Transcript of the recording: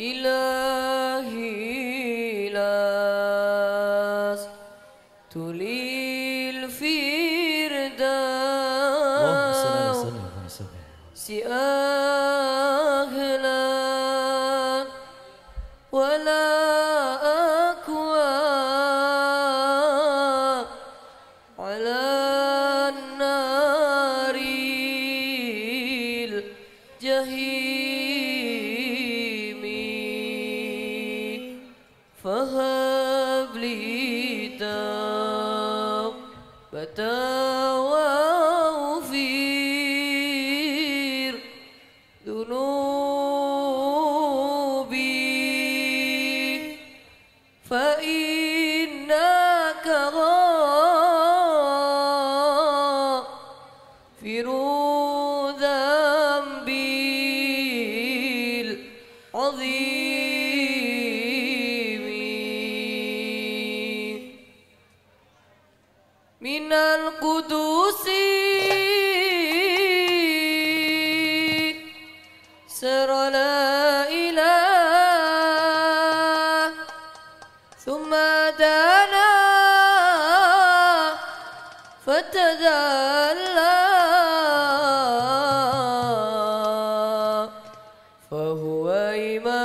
إلهي لاس سيدنا محمد si أهلا ولا أكوى على النار الجحيم the من القدوس. سر لا إله ثم دنا فتدلى. فهو عمادي